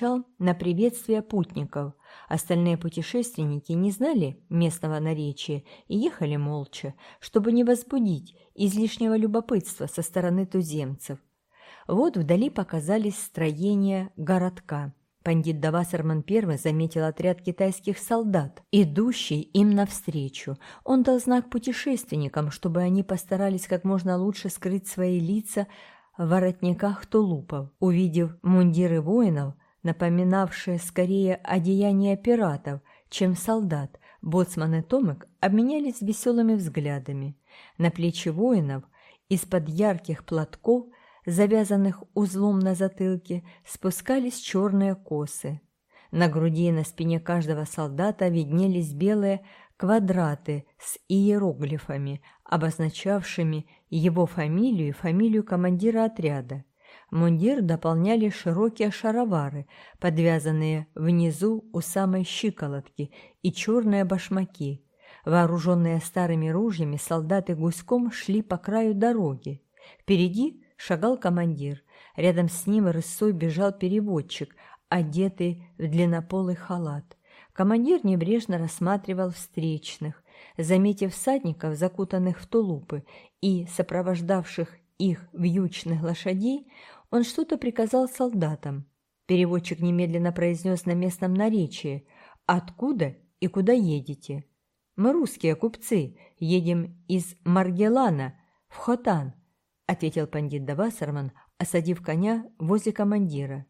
отвечал на приветствие путников. Остальные путешественники не знали местного наречия и ехали молча, чтобы не возбудить излишнего любопытства со стороны туземцев. Вот вдали показались строения городка. Пандит Давасарман I заметил отряд китайских солдат, идущий им навстречу. Он дал знак путешественникам, чтобы они постарались как можно лучше скрыть свои лица в воротниках тулупов. Увидев мундиры воинов, напоминавшие скорее одеяния пиратов, чем солдат, боцман и Томик обменялись веселыми взглядами. На плечи воинов из-под ярких платков – завязанных узлом на затылке, спускались черные косы. На груди и на спине каждого солдата виднелись белые квадраты с иероглифами, обозначавшими его фамилию и фамилию командира отряда. Мундир дополняли широкие шаровары, подвязанные внизу у самой щиколотки, и черные башмаки. Вооруженные старыми ружьями, солдаты гуськом шли по краю дороги. Впереди шагал командир. Рядом с ним рысой бежал переводчик, одетый в длиннополый халат. Командир небрежно рассматривал встречных, заметив всадников, закутанных в тулупы, и сопровождавших их вьючных лошадей, он что-то приказал солдатам. Переводчик немедленно произнес на местном наречии «Откуда и куда едете?» «Мы русские купцы, едем из Маргелана в Хотан ответил пандит Давасарман, осадив коня возле командира.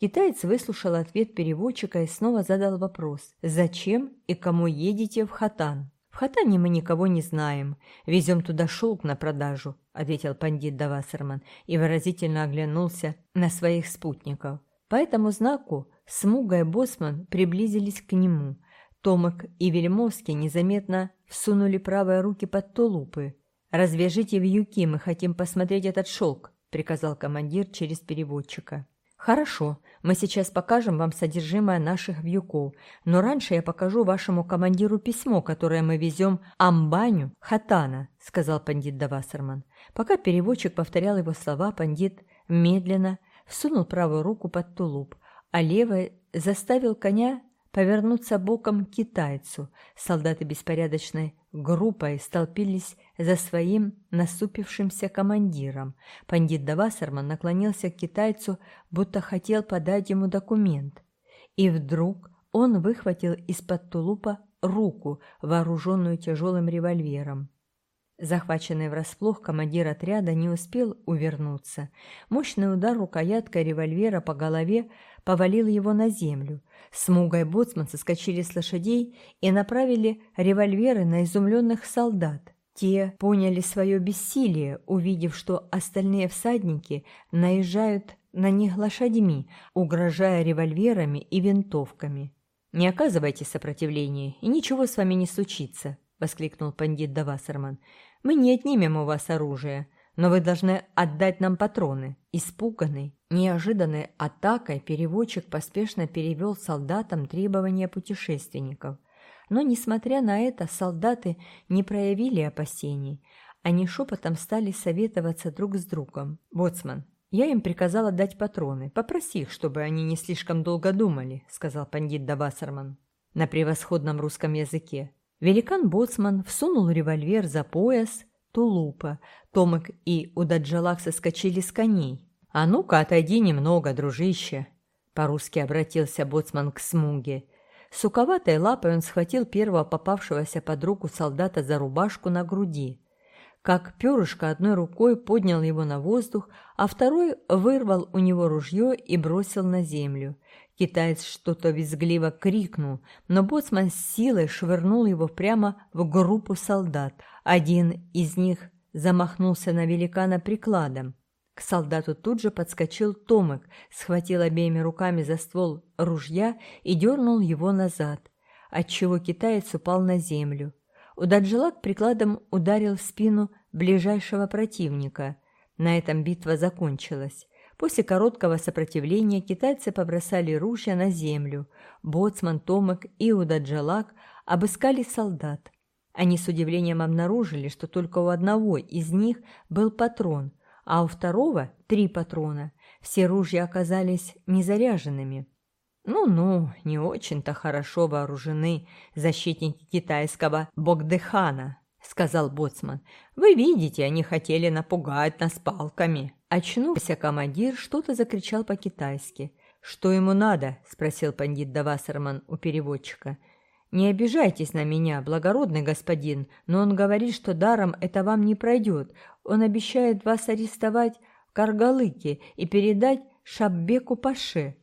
Китаец выслушал ответ переводчика и снова задал вопрос. «Зачем и кому едете в Хатан?» «В Хатане мы никого не знаем. Везем туда шелк на продажу», — ответил пандит Давасарман и выразительно оглянулся на своих спутников. По этому знаку Смуга и Босман приблизились к нему. Томок и Вельмовский незаметно всунули правые руки под тулупы, «Развяжите вьюки, мы хотим посмотреть этот шелк», — приказал командир через переводчика. «Хорошо, мы сейчас покажем вам содержимое наших вьюков, но раньше я покажу вашему командиру письмо, которое мы везем Амбаню Хатана», — сказал пандит Давасарман. Пока переводчик повторял его слова, пандит медленно всунул правую руку под тулуп, а левой заставил коня повернуться боком к китайцу. Солдаты беспорядочной группой столпились за своим насупившимся командиром. Пандит Давасарман наклонился к китайцу, будто хотел подать ему документ. И вдруг он выхватил из-под тулупа руку, вооруженную тяжелым револьвером. Захваченный врасплох, командир отряда не успел увернуться. Мощный удар рукояткой револьвера по голове повалил его на землю. Смуга и боцман соскочили с лошадей и направили револьверы на изумленных солдат. Те поняли свое бессилие, увидев, что остальные всадники наезжают на них лошадьми, угрожая револьверами и винтовками. «Не оказывайте сопротивления, и ничего с вами не случится», — воскликнул пандит Давасарман. «Мы не отнимем у вас оружие, но вы должны отдать нам патроны». Испуганный, неожиданной атакой переводчик поспешно перевел солдатам требования путешественников. Но, несмотря на это, солдаты не проявили опасений. Они шепотом стали советоваться друг с другом. «Боцман, я им приказала дать патроны. Попроси их, чтобы они не слишком долго думали», — сказал пандит Давасарман на превосходном русском языке. Великан-боцман всунул револьвер за пояс, тулупа. Томик и Удаджалак соскочили с коней. «А ну-ка, отойди немного, дружище!» По-русски обратился боцман к Смуге. Суковатой лапой он схватил первого попавшегося под руку солдата за рубашку на груди. Как перышко одной рукой поднял его на воздух, а второй вырвал у него ружье и бросил на землю. Китаец что-то визгливо крикнул, но боцман с силой швырнул его прямо в группу солдат. Один из них замахнулся на великана прикладом. Солдату тут же подскочил Томик, схватил обеими руками за ствол ружья и дернул его назад, отчего китаец упал на землю. Удаджилак прикладом ударил в спину ближайшего противника. На этом битва закончилась. После короткого сопротивления китайцы побросали ружья на землю. Боцман, Томик и Удаджалак обыскали солдат. Они с удивлением обнаружили, что только у одного из них был патрон, а у второго – три патрона. Все ружья оказались незаряженными. Ну-ну, не очень-то хорошо вооружены защитники китайского Богдыхана, сказал боцман. Вы видите, они хотели напугать нас палками. Очнулся командир, что-то закричал по-китайски. «Что ему надо?» – спросил пандит Давасарман у переводчика. «Не обижайтесь на меня, благородный господин, но он говорит, что даром это вам не пройдет. Он обещает вас арестовать в Каргалыке и передать Шаббеку Паше».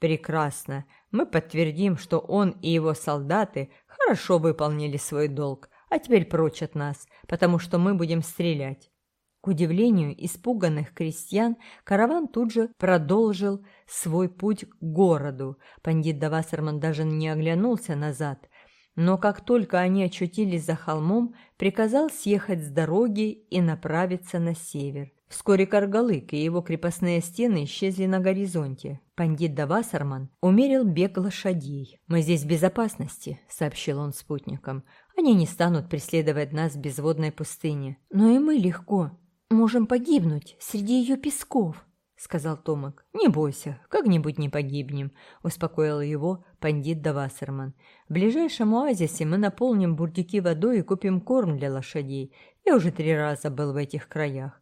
«Прекрасно. Мы подтвердим, что он и его солдаты хорошо выполнили свой долг, а теперь прочь от нас, потому что мы будем стрелять». К удивлению испуганных крестьян, караван тут же продолжил свой путь к городу. Пандит Давасарман даже не оглянулся назад, но как только они очутились за холмом, приказал съехать с дороги и направиться на север. Вскоре Каргалык и его крепостные стены исчезли на горизонте. Пандит Давасарман умерил бег лошадей. «Мы здесь в безопасности», — сообщил он спутникам. «Они не станут преследовать нас в безводной пустыне. Но и мы легко. Можем погибнуть среди ее песков». — сказал Томак. «Не бойся, как-нибудь не погибнем», — успокоил его пандит Давасерман. «В ближайшем оазисе мы наполним бурдюки водой и купим корм для лошадей. Я уже три раза был в этих краях».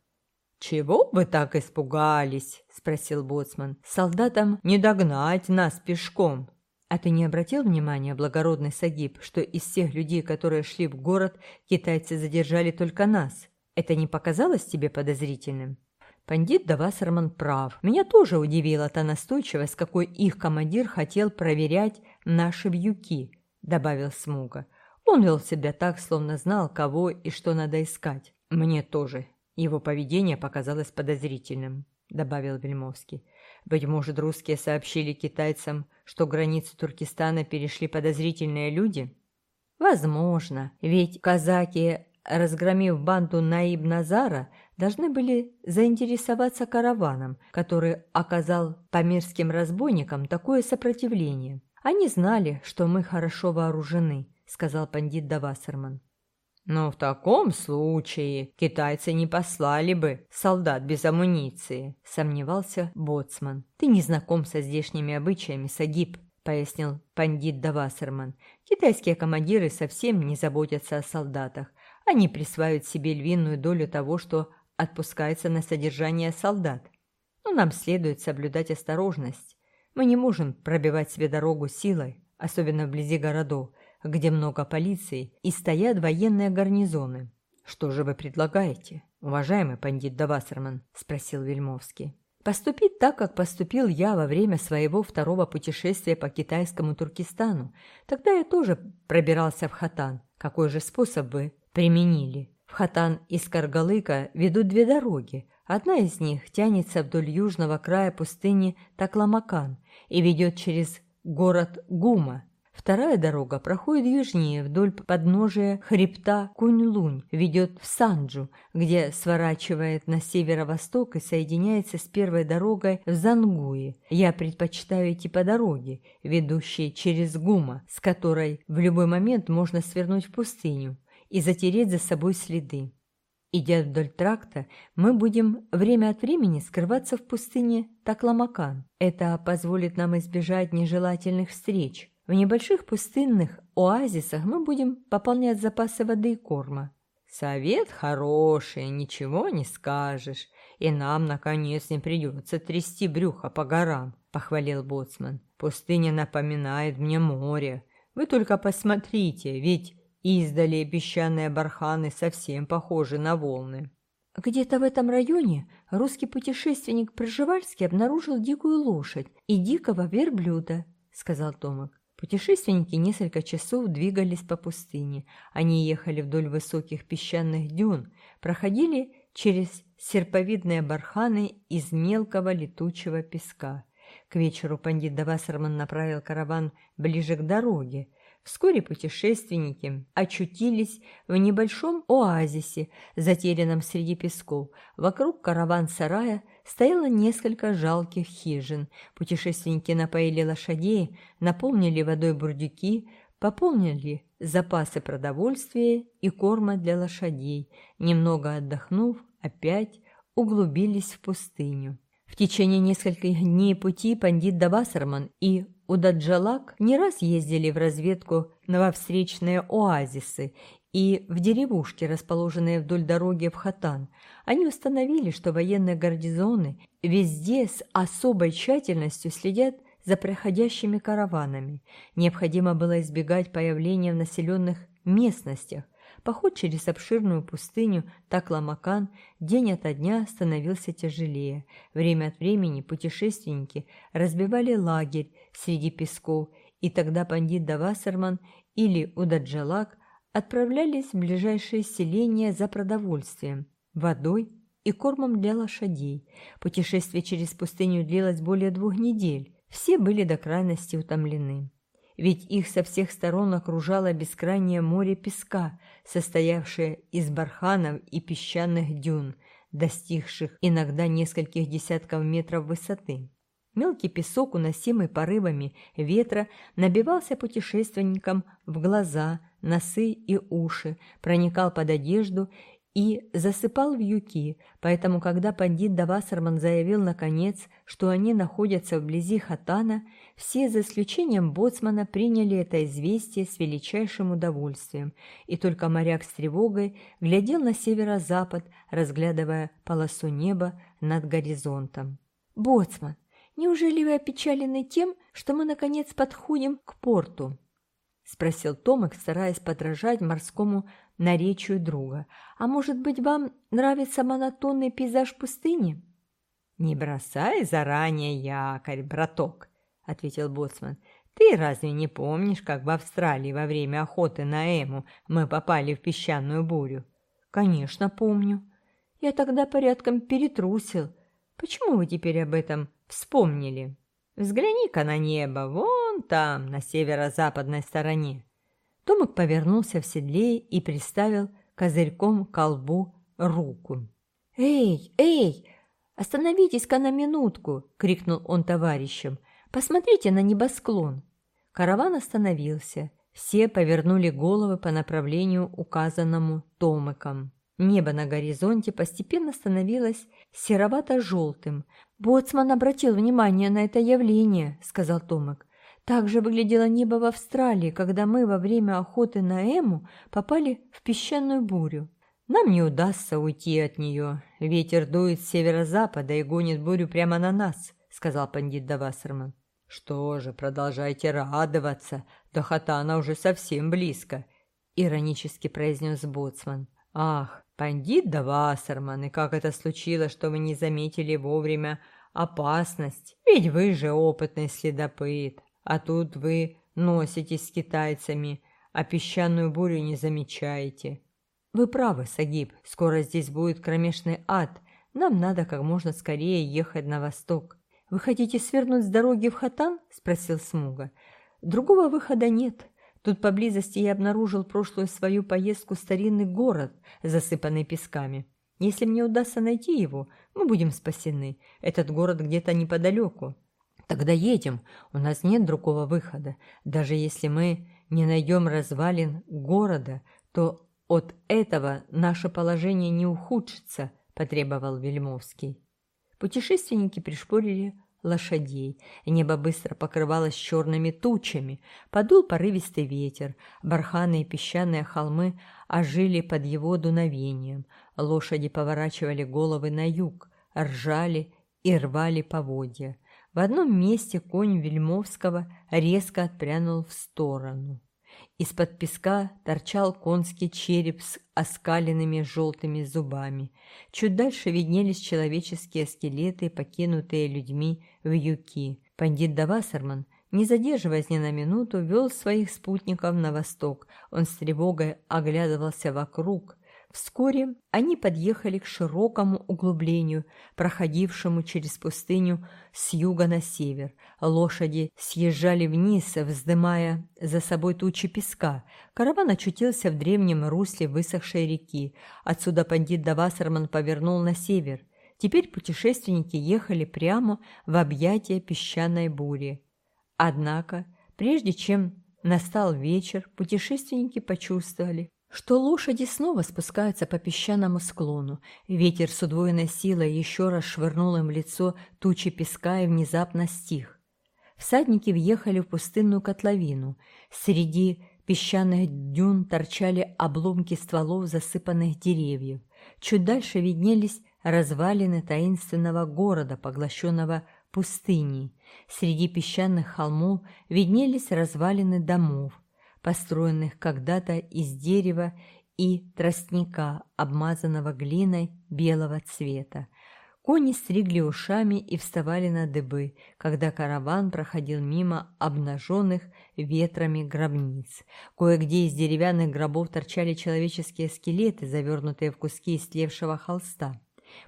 «Чего вы так испугались?» — спросил боцман. «Солдатам не догнать нас пешком». «А ты не обратил внимания, благородный Сагиб, что из всех людей, которые шли в город, китайцы задержали только нас? Это не показалось тебе подозрительным?» Пандит Давасарман прав. Меня тоже удивила та настойчивость, какой их командир хотел проверять наши вьюки, добавил Смуга. Он вел себя так, словно знал, кого и что надо искать. Мне тоже. Его поведение показалось подозрительным, добавил Вельмовский. Быть может, русские сообщили китайцам, что границу Туркестана перешли подозрительные люди? Возможно, ведь казаки, разгромив банду Наиб-Назара, должны были заинтересоваться караваном, который оказал памирским разбойникам такое сопротивление. Они знали, что мы хорошо вооружены, сказал пандит Давасерман. Но в таком случае китайцы не послали бы солдат без амуниции, сомневался боцман. Ты не знаком со здешними обычаями, Сагиб, пояснил пандит Давасерман. Китайские командиры совсем не заботятся о солдатах. Они присваивают себе львиную долю того, что отпускается на содержание солдат. Но нам следует соблюдать осторожность. Мы не можем пробивать себе дорогу силой, особенно вблизи городов, где много полиции и стоят военные гарнизоны. «Что же вы предлагаете, уважаемый пандит Давасерман?» – спросил Вельмовский. «Поступить так, как поступил я во время своего второго путешествия по китайскому Туркестану. Тогда я тоже пробирался в Хатан. Какой же способ вы применили?» Хатан из Каргалыка ведут две дороги. Одна из них тянется вдоль южного края пустыни Такламакан и ведет через город Гума. Вторая дорога проходит южнее вдоль подножия хребта Кунь-Лунь, ведет в Санджу, где сворачивает на северо-восток и соединяется с первой дорогой в Зангуе. Я предпочитаю идти по дороге, ведущей через Гума, с которой в любой момент можно свернуть в пустыню и затереть за собой следы. Идя вдоль тракта, мы будем время от времени скрываться в пустыне Такламакан. Это позволит нам избежать нежелательных встреч. В небольших пустынных оазисах мы будем пополнять запасы воды и корма. Совет хороший, ничего не скажешь. И нам, наконец, не придется трясти брюхо по горам, похвалил боцман. Пустыня напоминает мне море. Вы только посмотрите, ведь Издали песчаные барханы совсем похожи на волны. Где-то в этом районе русский путешественник Пржевальский обнаружил дикую лошадь и дикого верблюда, сказал Томик. Путешественники несколько часов двигались по пустыне. Они ехали вдоль высоких песчаных дюн, проходили через серповидные барханы из мелкого летучего песка. К вечеру пандит Давасарман направил караван ближе к дороге, Вскоре путешественники очутились в небольшом оазисе, затерянном среди песков. Вокруг караван-сарая стояло несколько жалких хижин. Путешественники напоили лошадей, наполнили водой бурдюки, пополнили запасы продовольствия и корма для лошадей. Немного отдохнув, опять углубились в пустыню. В течение нескольких дней пути пандит Давасарман и Удаджалак не раз ездили в разведку во встречные оазисы и в деревушки, расположенные вдоль дороги в Хатан. Они установили, что военные гарнизоны везде с особой тщательностью следят за проходящими караванами. Необходимо было избегать появления в населенных местностях. Поход через обширную пустыню Такламакан день ото дня становился тяжелее. Время от времени путешественники разбивали лагерь среди песков, и тогда пандит Давасарман или Удаджалак отправлялись в ближайшее селение за продовольствием, водой и кормом для лошадей. Путешествие через пустыню длилось более двух недель. Все были до крайности утомлены. Ведь их со всех сторон окружало бескрайнее море песка, состоявшее из барханов и песчаных дюн, достигших иногда нескольких десятков метров высоты. Мелкий песок, уносимый порывами ветра, набивался путешественникам в глаза, носы и уши, проникал под одежду и засыпал в юки, поэтому когда пандит Давасарман заявил наконец, что они находятся вблизи Хатана, все, за исключением боцмана, приняли это известие с величайшим удовольствием, и только моряк с тревогой глядел на северо-запад, разглядывая полосу неба над горизонтом. «Боцман, неужели вы опечалены тем, что мы, наконец, подходим к порту?» — спросил Томик, стараясь подражать морскому наречию друга. «А может быть, вам нравится монотонный пейзаж пустыни?» «Не бросай заранее якорь, браток», — ответил боцман. «Ты разве не помнишь, как в Австралии во время охоты на Эму мы попали в песчаную бурю?» «Конечно, помню. Я тогда порядком перетрусил. Почему вы теперь об этом вспомнили?» «Взгляни-ка на небо, вон там, на северо-западной стороне. Томик повернулся в седле и приставил козырьком к колбу руку. «Эй, эй, остановитесь-ка на минутку!» — крикнул он товарищам. «Посмотрите на небосклон!» Караван остановился. Все повернули головы по направлению, указанному Томиком. Небо на горизонте постепенно становилось серовато-желтым. «Боцман обратил внимание на это явление», — сказал Томик. Так же выглядело небо в Австралии, когда мы во время охоты на Эму попали в песчаную бурю. Нам не удастся уйти от нее. Ветер дует с северо-запада и гонит бурю прямо на нас, сказал пандит Давасерман. Что же, продолжайте радоваться, до Хатана уже совсем близко, иронически произнес Боцман. Ах, пандит Давасерман, и как это случилось, что вы не заметили вовремя опасность? Ведь вы же опытный следопыт. А тут вы носитесь с китайцами, а песчаную бурю не замечаете. Вы правы, Сагиб, скоро здесь будет кромешный ад. Нам надо как можно скорее ехать на восток. Вы хотите свернуть с дороги в Хатан? Спросил Смуга. Другого выхода нет. Тут поблизости я обнаружил прошлую свою поездку старинный город, засыпанный песками. Если мне удастся найти его, мы будем спасены. Этот город где-то неподалеку. Тогда едем, у нас нет другого выхода. Даже если мы не найдем развалин города, то от этого наше положение не ухудшится, потребовал Вельмовский. Путешественники пришпорили лошадей, небо быстро покрывалось черными тучами, подул порывистый ветер, барханы и песчаные холмы ожили под его дуновением, лошади поворачивали головы на юг, ржали и рвали поводья. В одном месте конь Вельмовского резко отпрянул в сторону. Из-под песка торчал конский череп с оскаленными желтыми зубами. Чуть дальше виднелись человеческие скелеты, покинутые людьми в юки. Пандит Давасарман, не задерживаясь ни на минуту, вел своих спутников на восток. Он с тревогой оглядывался вокруг – Вскоре они подъехали к широкому углублению, проходившему через пустыню с юга на север. Лошади съезжали вниз, вздымая за собой тучи песка. Караван очутился в древнем русле высохшей реки. Отсюда пандит Давасарман повернул на север. Теперь путешественники ехали прямо в объятия песчаной бури. Однако, прежде чем настал вечер, путешественники почувствовали, что лошади снова спускаются по песчаному склону. Ветер с удвоенной силой еще раз швырнул им в лицо тучи песка и внезапно стих. Всадники въехали в пустынную котловину. Среди песчаных дюн торчали обломки стволов засыпанных деревьев. Чуть дальше виднелись развалины таинственного города, поглощенного пустыней. Среди песчаных холмов виднелись развалины домов, построенных когда-то из дерева и тростника, обмазанного глиной белого цвета. Кони стригли ушами и вставали на дыбы, когда караван проходил мимо обнаженных ветрами гробниц. Кое-где из деревянных гробов торчали человеческие скелеты, завернутые в куски истлевшего холста.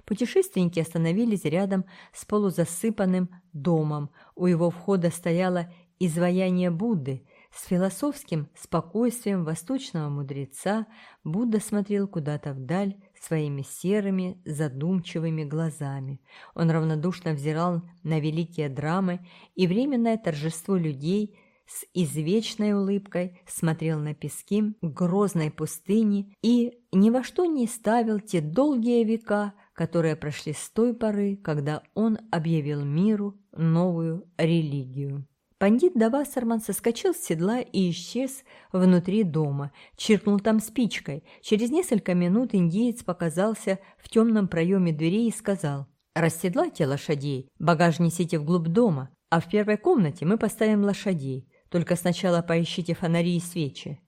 Путешественники остановились рядом с полузасыпанным домом. У его входа стояло изваяние Будды. С философским спокойствием восточного мудреца Будда смотрел куда-то вдаль своими серыми задумчивыми глазами. Он равнодушно взирал на великие драмы и временное торжество людей – с извечной улыбкой смотрел на пески грозной пустыни и ни во что не ставил те долгие века, которые прошли с той поры, когда он объявил миру новую религию. Пандит Давасарман соскочил с седла и исчез внутри дома, чиркнул там спичкой. Через несколько минут индеец показался в темном проеме дверей и сказал «Расседлайте лошадей, багаж несите вглубь дома, а в первой комнате мы поставим лошадей. Только сначала поищите фонари и свечи».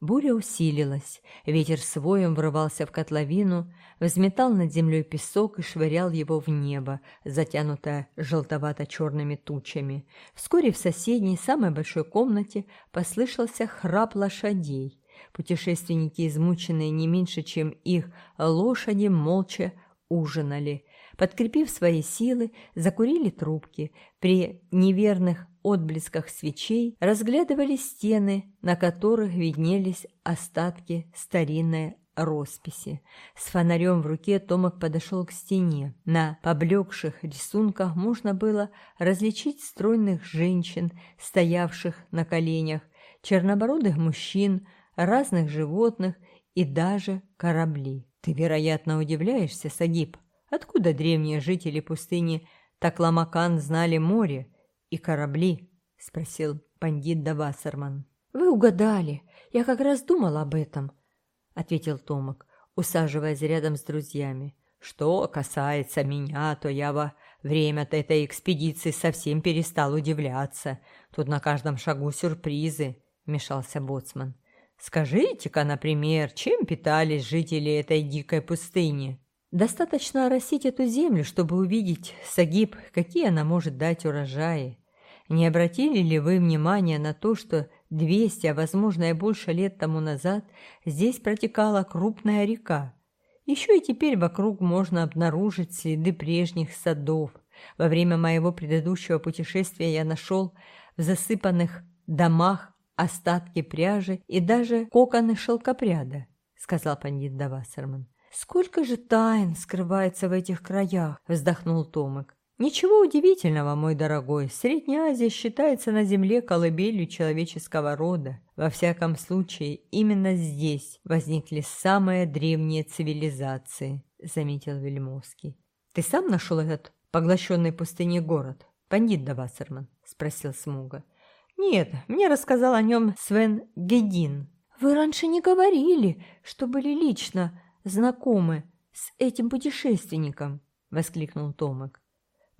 Буря усилилась, ветер своем врывался в котловину, взметал над землей песок и швырял его в небо, затянутое желтовато-черными тучами. Вскоре в соседней, самой большой комнате послышался храп лошадей. Путешественники, измученные не меньше, чем их лошади, молча ужинали. Подкрепив свои силы, закурили трубки. При неверных отблесках свечей разглядывали стены, на которых виднелись остатки старинной росписи. С фонарем в руке Томок подошел к стене. На поблекших рисунках можно было различить стройных женщин, стоявших на коленях, чернобородых мужчин, разных животных и даже корабли. Ты, вероятно, удивляешься, Сагиб, откуда древние жители пустыни Такламакан знали море и корабли? — спросил пандит Давасарман. «Вы угадали. Я как раз думал об этом», — ответил Томок, усаживаясь рядом с друзьями. «Что касается меня, то я во время-то этой экспедиции совсем перестал удивляться. Тут на каждом шагу сюрпризы», — вмешался боцман. «Скажите-ка, например, чем питались жители этой дикой пустыни?» «Достаточно оросить эту землю, чтобы увидеть, Сагиб, какие она может дать урожаи», не обратили ли вы внимания на то, что 200, а возможно и больше лет тому назад здесь протекала крупная река? Еще и теперь вокруг можно обнаружить следы прежних садов. Во время моего предыдущего путешествия я нашел в засыпанных домах остатки пряжи и даже коконы шелкопряда, сказал пандит Давасарман. «Сколько же тайн скрывается в этих краях!» – вздохнул Томик. Ничего удивительного, мой дорогой, Средняя Азия считается на земле колыбелью человеческого рода. Во всяком случае, именно здесь возникли самые древние цивилизации, заметил Вельмовский. Ты сам нашел этот поглощенный пустыней город, пандит Давасерман? спросил Смуга. Нет, мне рассказал о нем Свен Гедин. Вы раньше не говорили, что были лично знакомы с этим путешественником, воскликнул Томик.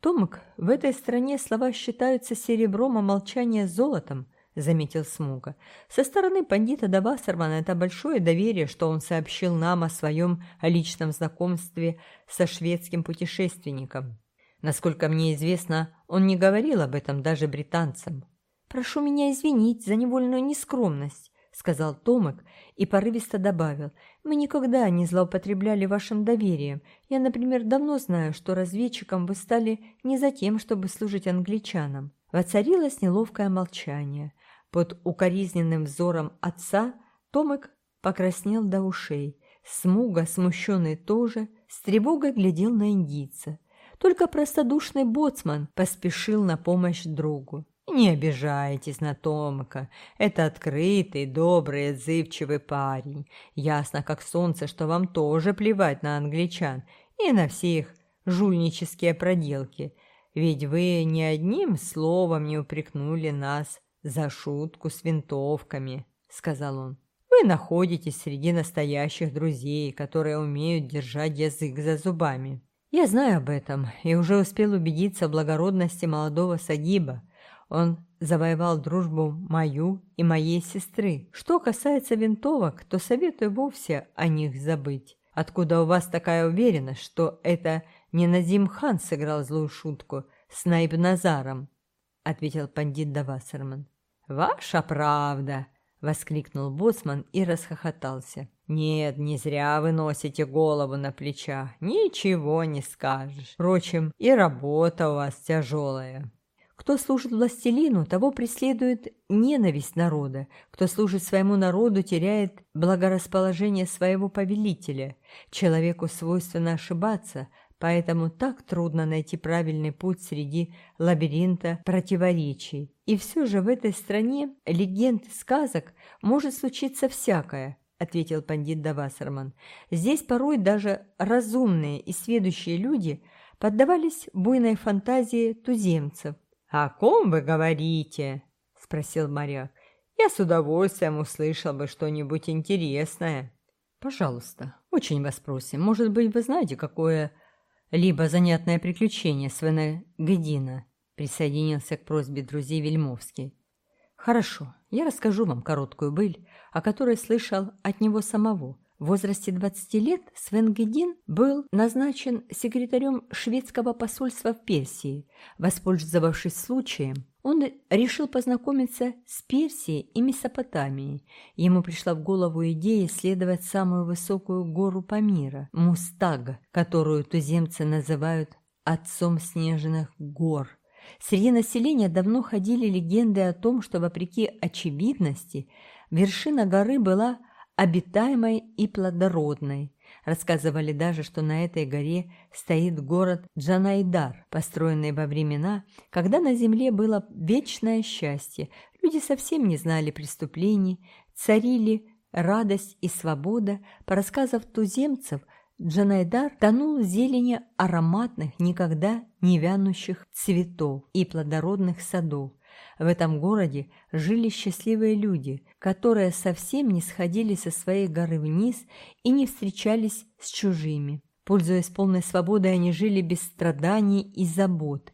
«Томик, в этой стране слова считаются серебром, а молчание – золотом», – заметил Смуга. «Со стороны пандита Давасармана это большое доверие, что он сообщил нам о своем личном знакомстве со шведским путешественником. Насколько мне известно, он не говорил об этом даже британцам». «Прошу меня извинить за невольную нескромность сказал Томик и порывисто добавил. «Мы никогда не злоупотребляли вашим доверием. Я, например, давно знаю, что разведчиком вы стали не за тем, чтобы служить англичанам». Воцарилось неловкое молчание. Под укоризненным взором отца Томик покраснел до ушей. Смуга, смущенный тоже, с тревогой глядел на индийца. Только простодушный боцман поспешил на помощь другу. Не обижайтесь на Томка. Это открытый, добрый, отзывчивый парень. Ясно, как солнце, что вам тоже плевать на англичан и на все их жульнические проделки. Ведь вы ни одним словом не упрекнули нас за шутку с винтовками, сказал он. Вы находитесь среди настоящих друзей, которые умеют держать язык за зубами. Я знаю об этом и уже успел убедиться в благородности молодого Сагиба. Он завоевал дружбу мою и моей сестры. Что касается винтовок, то советую вовсе о них забыть. Откуда у вас такая уверенность, что это не Назим хан сыграл злую шутку с Найб-Назаром? ответил пандит Давасерман. «Ваша правда!» — воскликнул боцман и расхохотался. «Нет, не зря вы носите голову на плечах, ничего не скажешь. Впрочем, и работа у вас тяжелая». Кто служит властелину, того преследует ненависть народа. Кто служит своему народу, теряет благорасположение своего повелителя. Человеку свойственно ошибаться, поэтому так трудно найти правильный путь среди лабиринта противоречий. И все же в этой стране легенд и сказок может случиться всякое, ответил пандит Давасарман. Здесь порой даже разумные и сведущие люди поддавались буйной фантазии туземцев. «О ком вы говорите?» – спросил моряк. «Я с удовольствием услышал бы что-нибудь интересное». «Пожалуйста, очень вас просим. Может быть, вы знаете, какое либо занятное приключение Свена Гедина?» Присоединился к просьбе друзей Вельмовский. «Хорошо, я расскажу вам короткую быль, о которой слышал от него самого. В возрасте 20 лет Свен Гедин был назначен секретарем шведского посольства в Персии. Воспользовавшись случаем, он решил познакомиться с Персией и Месопотамией. Ему пришла в голову идея исследовать самую высокую гору Памира – Мустага, которую туземцы называют «отцом снежных гор». Среди населения давно ходили легенды о том, что, вопреки очевидности, вершина горы была обитаемой и плодородной. Рассказывали даже, что на этой горе стоит город Джанайдар, построенный во времена, когда на земле было вечное счастье, люди совсем не знали преступлений, царили радость и свобода. По рассказам туземцев – Джанайдар тонул в зелени ароматных, никогда не вянущих цветов и плодородных садов. В этом городе жили счастливые люди, которые совсем не сходили со своей горы вниз и не встречались с чужими. Пользуясь полной свободой, они жили без страданий и забот,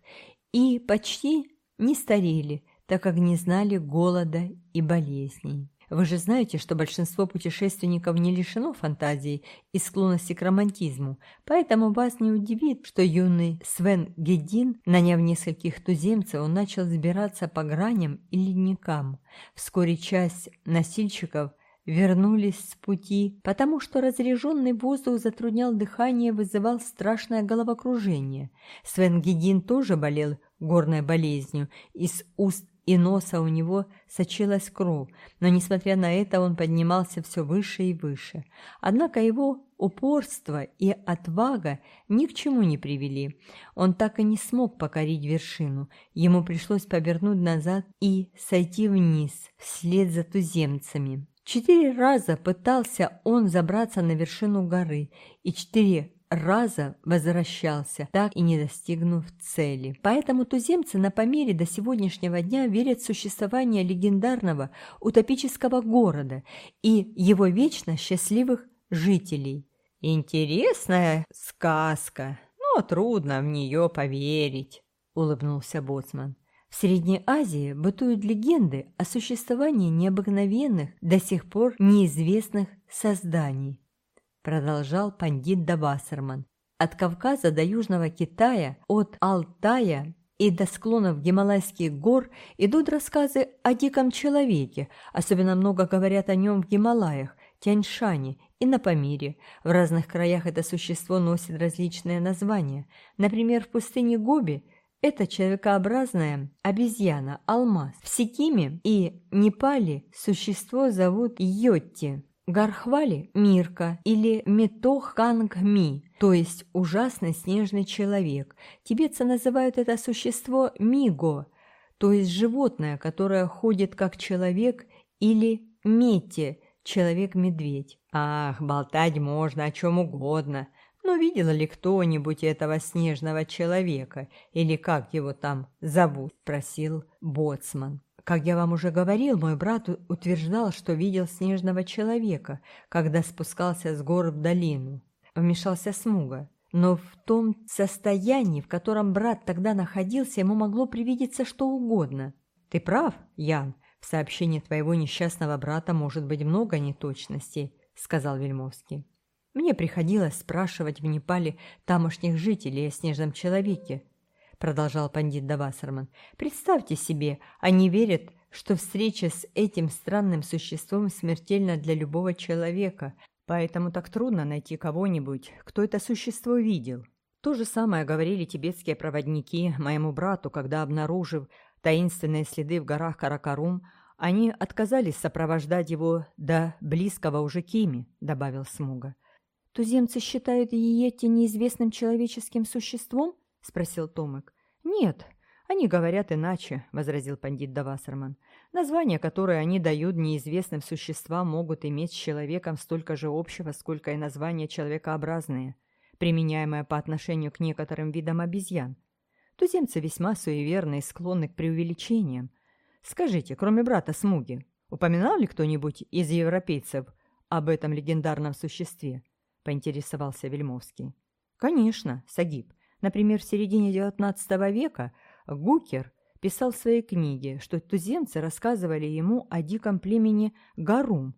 и почти не старели, так как не знали голода и болезней. Вы же знаете, что большинство путешественников не лишено фантазии и склонности к романтизму, поэтому вас не удивит, что юный Свен Гедин, наняв нескольких туземцев, он начал сбираться по граням и ледникам. Вскоре часть носильщиков вернулись с пути, потому что разреженный воздух затруднял дыхание, вызывал страшное головокружение. Свен Гедин тоже болел горной болезнью, из уст и носа у него сочилась кровь, но, несмотря на это, он поднимался все выше и выше. Однако его упорство и отвага ни к чему не привели. Он так и не смог покорить вершину. Ему пришлось повернуть назад и сойти вниз, вслед за туземцами. Четыре раза пытался он забраться на вершину горы, и четыре раза возвращался, так и не достигнув цели. Поэтому туземцы на Памире до сегодняшнего дня верят в существование легендарного утопического города и его вечно счастливых жителей. «Интересная сказка, но трудно в нее поверить», — улыбнулся Боцман. В Средней Азии бытуют легенды о существовании необыкновенных, до сих пор неизвестных созданий продолжал пандит Давасерман. От Кавказа до Южного Китая, от Алтая и до склонов Гималайских гор идут рассказы о диком человеке, особенно много говорят о нем в Гималаях, Тяньшане и на Памире. В разных краях это существо носит различные названия. Например, в пустыне Гоби это человекообразная обезьяна, алмаз. В Сикиме и Непале существо зовут Йотти. Гархвали – Мирка или Метохангми, то есть ужасный снежный человек. Тибетцы называют это существо Миго, то есть животное, которое ходит как человек, или мети, человек-медведь. Ах, болтать можно о чем угодно. Но видел ли кто-нибудь этого снежного человека, или как его там зовут, просил боцман. Как я вам уже говорил, мой брат утверждал, что видел снежного человека, когда спускался с гор в долину. Вмешался Смуга. Но в том состоянии, в котором брат тогда находился, ему могло привидеться что угодно. Ты прав, Ян, в сообщении твоего несчастного брата может быть много неточностей, сказал Вельмовский. Мне приходилось спрашивать в Непале тамошних жителей о снежном человеке, продолжал пандит Давасарман. Представьте себе, они верят, что встреча с этим странным существом смертельна для любого человека, поэтому так трудно найти кого-нибудь, кто это существо видел. То же самое говорили тибетские проводники моему брату, когда, обнаружив таинственные следы в горах Каракарум, они отказались сопровождать его до близкого уже Кими, добавил Смуга. «Туземцы считают Иети неизвестным человеческим существом?» — спросил Томик. «Нет, они говорят иначе», — возразил пандит Давасарман. «Названия, которые они дают неизвестным существам, могут иметь с человеком столько же общего, сколько и названия человекообразные, применяемые по отношению к некоторым видам обезьян. Туземцы весьма суеверны и склонны к преувеличениям. Скажите, кроме брата Смуги, упоминал ли кто-нибудь из европейцев об этом легендарном существе?» — поинтересовался Вельмовский. «Конечно, Сагиб. Например, в середине XIX века Гукер писал в своей книге, что туземцы рассказывали ему о диком племени Гарум,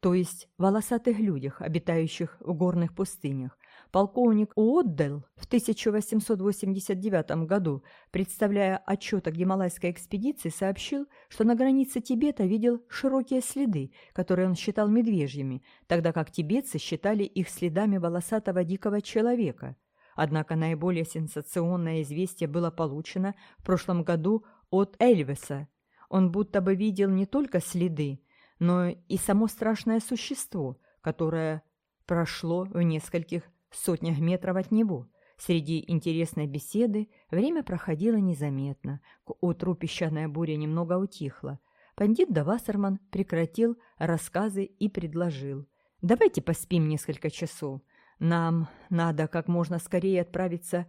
то есть волосатых людях, обитающих в горных пустынях. Полковник Уотдел в 1889 году, представляя отчет о гималайской экспедиции, сообщил, что на границе Тибета видел широкие следы, которые он считал медвежьими, тогда как тибетцы считали их следами волосатого дикого человека – Однако наиболее сенсационное известие было получено в прошлом году от Эльвеса. Он будто бы видел не только следы, но и само страшное существо, которое прошло в нескольких сотнях метров от него. Среди интересной беседы время проходило незаметно. К утру песчаная буря немного утихла. Пандит Давасарман прекратил рассказы и предложил. «Давайте поспим несколько часов. Нам надо как можно скорее отправиться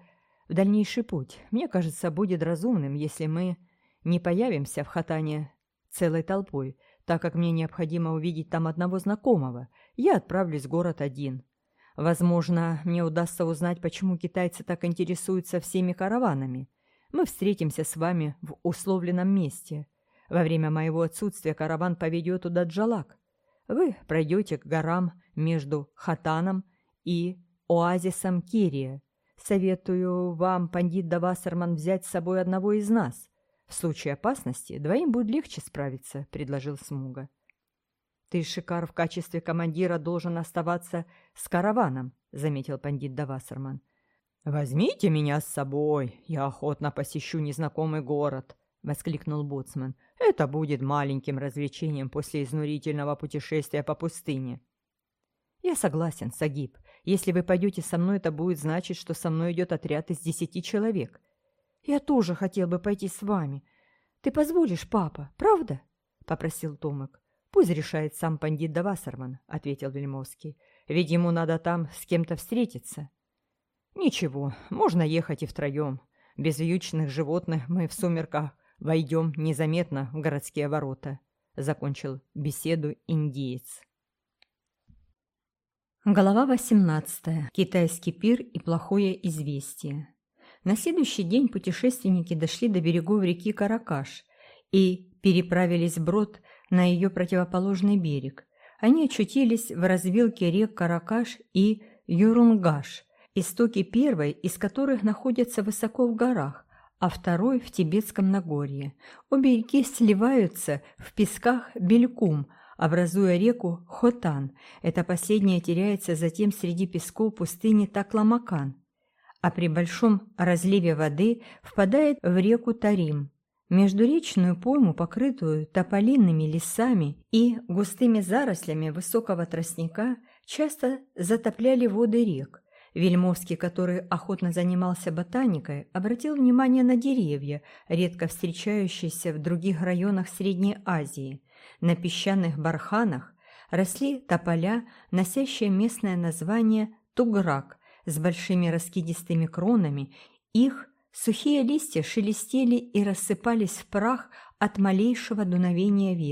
в дальнейший путь. Мне кажется, будет разумным, если мы не появимся в Хатане целой толпой, так как мне необходимо увидеть там одного знакомого. Я отправлюсь в город один. Возможно, мне удастся узнать, почему китайцы так интересуются всеми караванами. Мы встретимся с вами в условленном месте. Во время моего отсутствия караван поведет туда Джалак. Вы пройдете к горам между Хатаном и оазисом Кирия. Советую вам, пандит Давасарман, взять с собой одного из нас. В случае опасности двоим будет легче справиться, предложил Смуга. Ты, Шикар, в качестве командира должен оставаться с караваном, заметил пандит Давасарман. Возьмите меня с собой, я охотно посещу незнакомый город, воскликнул боцман. Это будет маленьким развлечением после изнурительного путешествия по пустыне. Я согласен, Сагиб. Если вы пойдете со мной, это будет значить, что со мной идет отряд из десяти человек. Я тоже хотел бы пойти с вами. Ты позволишь, папа, правда? Попросил Томик. Пусть решает сам пандит Давасарман, ответил Вельмовский. Ведь ему надо там с кем-то встретиться. Ничего, можно ехать и втроем. Без вьючных животных мы в сумерках войдем незаметно в городские ворота. Закончил беседу индеец. Глава 18. Китайский пир и плохое известие. На следующий день путешественники дошли до берегов реки Каракаш и переправились брод на ее противоположный берег. Они очутились в развилке рек Каракаш и Юрунгаш, истоки первой из которых находятся высоко в горах, а второй в Тибетском Нагорье. Обе реки сливаются в песках Белькум – образуя реку Хотан. Эта последняя теряется затем среди песков пустыни Такламакан, а при большом разливе воды впадает в реку Тарим. Междуречную пойму, покрытую тополинными лесами и густыми зарослями высокого тростника, часто затопляли воды рек. Вельмовский, который охотно занимался ботаникой, обратил внимание на деревья, редко встречающиеся в других районах Средней Азии. На песчаных барханах росли тополя, носящие местное название туграк, с большими раскидистыми кронами. Их сухие листья шелестели и рассыпались в прах от малейшего дуновения ветра.